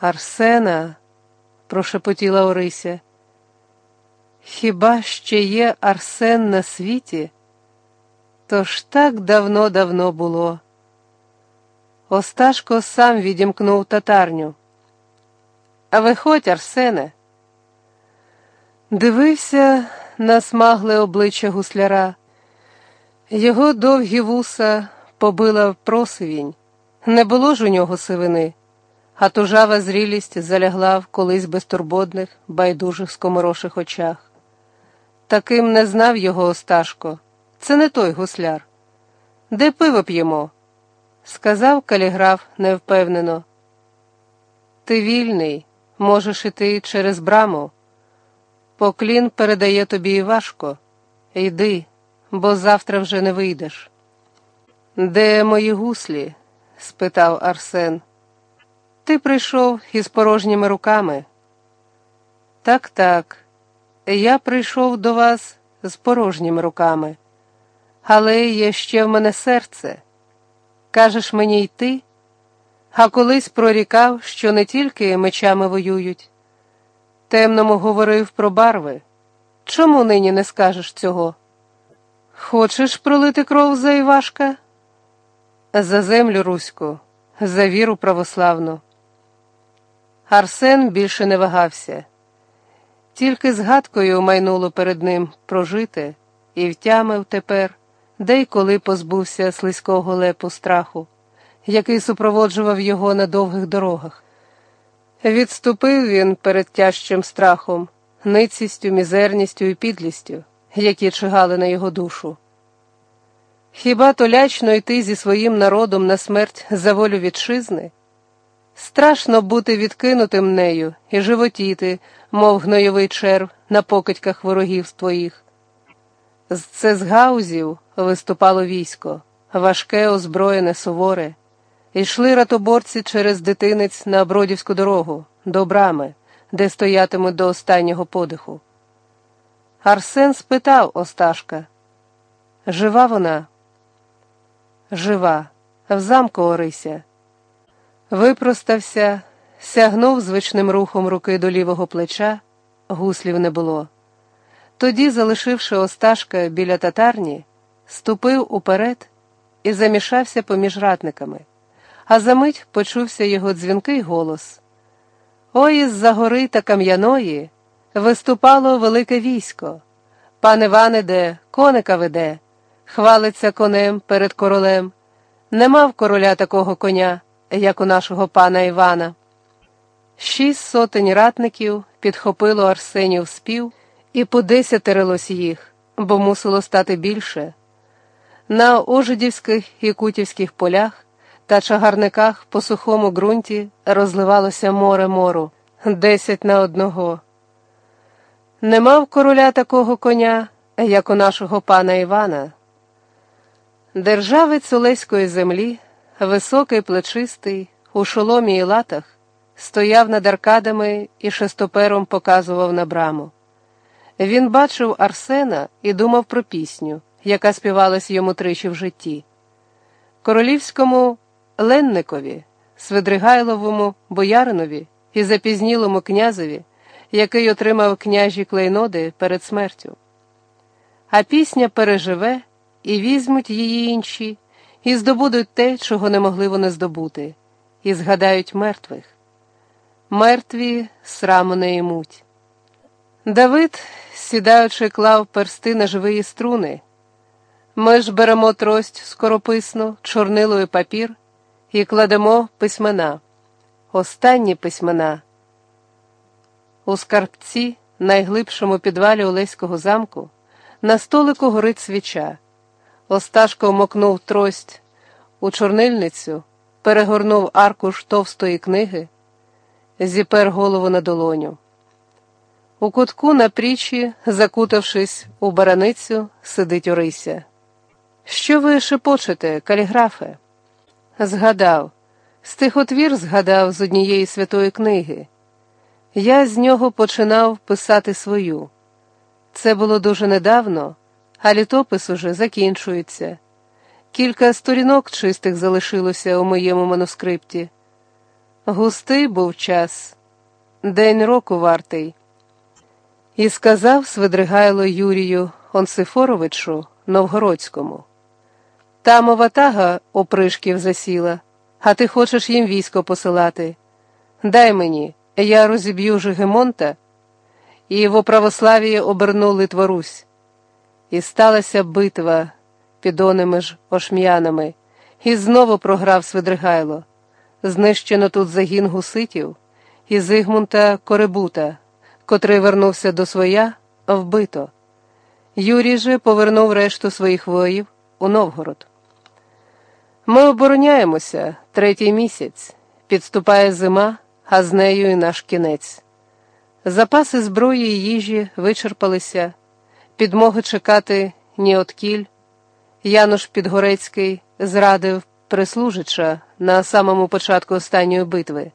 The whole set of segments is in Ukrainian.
Арсена, прошепотіла Орися. Хіба ще є Арсен на світі? То ж так давно-давно було. Осташко сам відімкнув татарню. А виходь, Арсене. Дивився на смагле обличчя гусляра. Його довгі вуса побила просивінь. Не було ж у нього сивини, а тужава зрілість залягла в колись безтурботних, байдужих скомороших очах. Таким не знав його Осташко. Це не той гусляр. Де пиво п'ємо? сказав каліграф невпевнено. Ти вільний, можеш іти через браму. Поклін передає тобі і важко. Йди, бо завтра вже не вийдеш. Де мої гуслі? спитав Арсен. Ти прийшов із порожніми руками. Так, так, я прийшов до вас з порожніми руками, але є ще в мене серце. Кажеш мені йти, а колись прорікав, що не тільки мечами воюють. Темному говорив про барви. Чому нині не скажеш цього? Хочеш пролити кров за Івашка? За землю Руську, за віру православну. Арсен більше не вагався, тільки згадкою майнуло перед ним прожити і втямив тепер, де й коли позбувся слизького лепу страху, який супроводжував його на довгих дорогах. Відступив він перед тяжчим страхом, ницістю, мізерністю і підлістю, які чигали на його душу. Хіба то лячно йти зі своїм народом на смерть за волю вітчизни? Страшно бути відкинутим нею і животіти, мов гнойовий черв на покидьках ворогів твоїх. З цезгаузів виступало військо, важке, озброєне, суворе. Йшли ратоборці через дитинець на Бродівську дорогу, до брами, де стоятимуть до останнього подиху. Арсен спитав Осташка. Жива вона? Жива, в замку Орися. Випростався, сягнув звичним рухом руки до лівого плеча, гуслів не було. Тоді, залишивши Осташка біля татарні, ступив уперед і замішався поміж ратниками а за мить почувся його дзвінкий голос. Ой, із за гори та кам'яної виступало велике військо. Пан Іван іде, коника веде, хвалиться конем перед королем. Нема в короля такого коня, як у нашого пана Івана. Шість сотень ратників підхопило Арсенів спів і подесятерилось їх, бо мусило стати більше. На ожидівських і кутівських полях та чагарниках по сухому ґрунті розливалося море мору, десять на одного. Не мав короля такого коня, як у нашого пана Івана. Державець Олеської землі, високий, плечистий, у шоломі і латах, стояв над аркадами і шестопером показував на браму. Він бачив Арсена і думав про пісню, яка співалась йому тричі в житті. Королівському Ленникові, Свидригайловому бояринові і запізнілому князеві, який отримав княжі клейноди перед смертю. А пісня переживе і візьмуть її інші, і здобудуть те, чого не могли вони здобути, і згадають мертвих. Мертві сраму не ймуть. Давид, сідаючи, клав персти на живі струни. Ми ж беремо трость скорописну, чорнило і папір і кладемо письмена, останні письмена. У скарбці, найглибшому підвалі Олеського замку, на столику горить свіча. Осташко вмокнув трость у чорнильницю, перегорнув аркуш товстої книги, зіпер голову на долоню. У кутку на прічі, закутавшись у бараницю, сидить Орися. Що ви шепочете, каліграфе? Згадав, стихотвір згадав з однієї святої книги. Я з нього починав писати свою. Це було дуже недавно, а літопис уже закінчується. Кілька сторінок чистих залишилося у моєму манускрипті. Густий був час, день року вартий. І сказав Свидригайло Юрію Онсифоровичу Новгородському. Там оватага опришків засіла, а ти хочеш їм військо посилати. Дай мені, я розіб'ю Жигемонта, і во православії оберну Литворусь. І сталася битва під оними ж ошм'янами, і знову програв Свидригайло. Знищено тут загін гуситів і Зигмунта Коребута, котрий вернувся до своя, вбито. Юрій же повернув решту своїх воїв у Новгород. Ми обороняємося третій місяць, підступає зима, а з нею і наш кінець. Запаси зброї і їжі вичерпалися, підмоги чекати ні от кіль. Януш Підгорецький зрадив прислужича на самому початку останньої битви.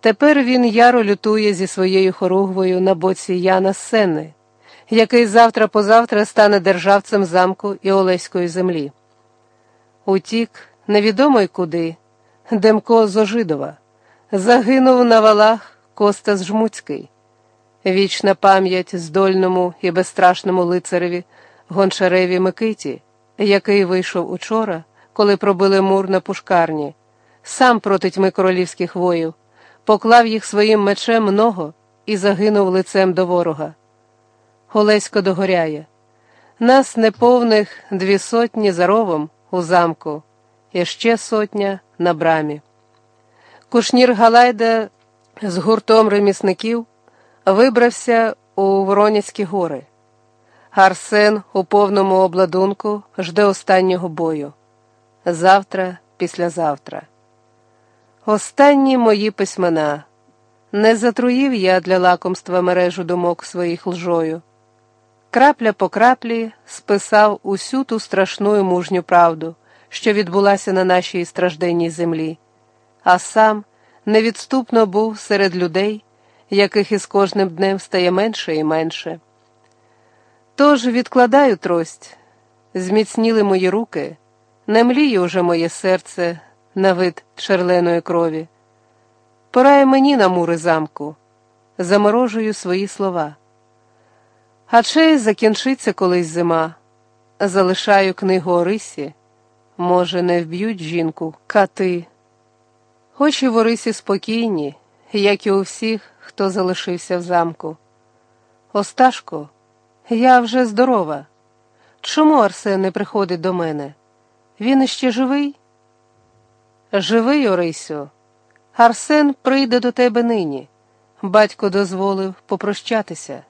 Тепер він яро лютує зі своєю хоругвою на боці Яна Сенни, який завтра позавтра стане державцем замку і Олеської землі. Утік, невідомо й куди, Демко Зожидова, загинув на валах Костас Жмуцький. Вічна пам'ять здольному і безстрашному лицареві Гончареві Микиті, який вийшов учора, коли пробили мур на пушкарні, сам проти тьми королівських воїв, поклав їх своїм мечем много і загинув лицем до ворога. Олесько догоряє. Нас неповних дві сотні за ровом у замку, і ще сотня на брамі. Кушнір Галайда з гуртом ремісників вибрався у Воронецькі гори. Арсен у повному обладунку жде останнього бою. Завтра, післязавтра. Останні мої письмена. Не затруїв я для лакомства мережу думок своїх лжою. Крапля по краплі списав усю ту страшну і мужню правду, що відбулася на нашій стражденній землі, а сам невідступно був серед людей, яких із кожним днем стає менше і менше. Тож відкладаю трость, зміцніли мої руки, не мліє уже моє серце на вид черленої крові. Пора мені на мури замку, заморожую свої слова. А чи закінчиться колись зима, залишаю книгу Орисі, може, не вб'ють жінку, кати. Очі в Орисі спокійні, як і у всіх, хто залишився в замку. Осташко, я вже здорова. Чому Арсен не приходить до мене? Він іще живий? Живий, Орисю. Арсен прийде до тебе нині. Батько дозволив попрощатися.